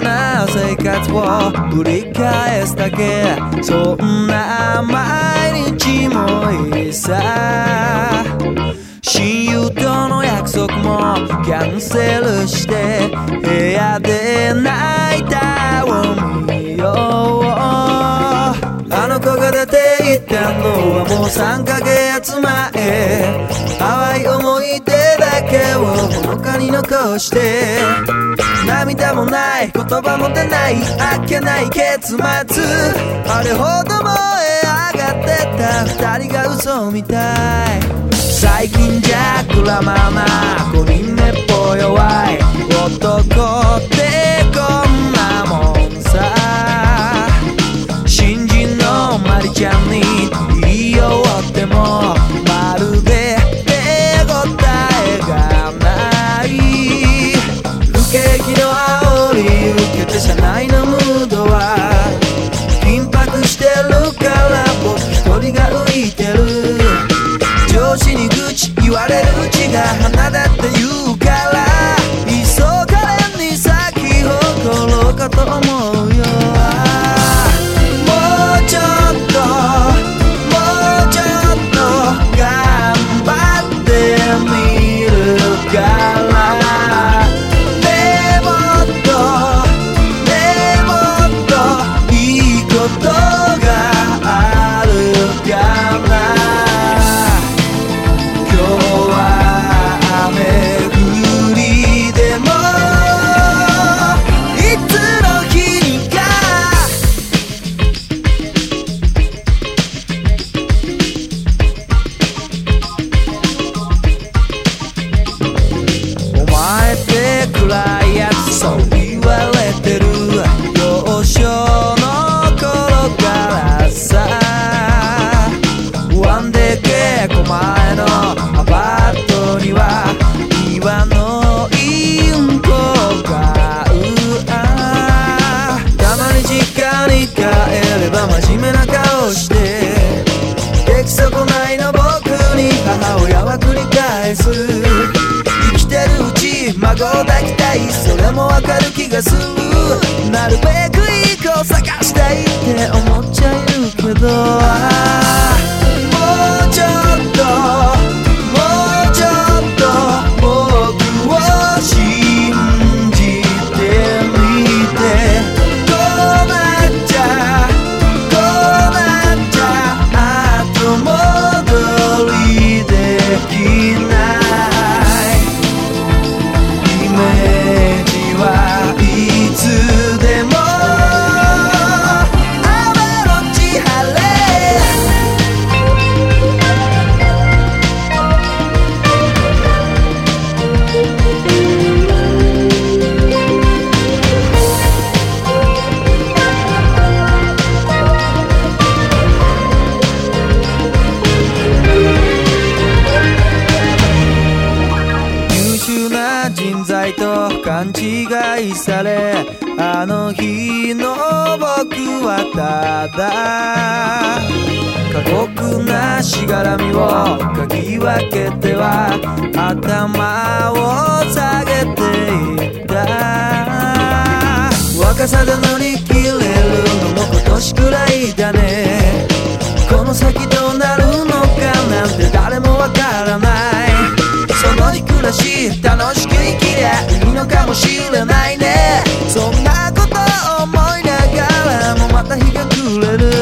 な生活を繰り返すだけ。そんな毎日もいいさ。親友との約束もキャンセルして部屋で泣いたを見よう。あの子が出て行ったのはもう3ヶ月前。淡い思い出けをほのかに残して涙もない言葉も出ないあっけない結末。あれほど燃え上がってた。二人が嘘みたい。最近じゃくらまま5人目っぽよ。そう言われてる幼少の頃からさ。ワンデ稽古前のアパートには岩のインコがうあ。たまに実家に帰れば真面目な顔して。出来損ないの僕に母親は繰り返す。生きてるうち孫抱きい。それもわかる気がする。なるべくいい子を探したいって思っちゃいるけど。勘違いされあの日の僕はただ過酷なしがらみをかぎ分けては頭を下げていった。若さでの let it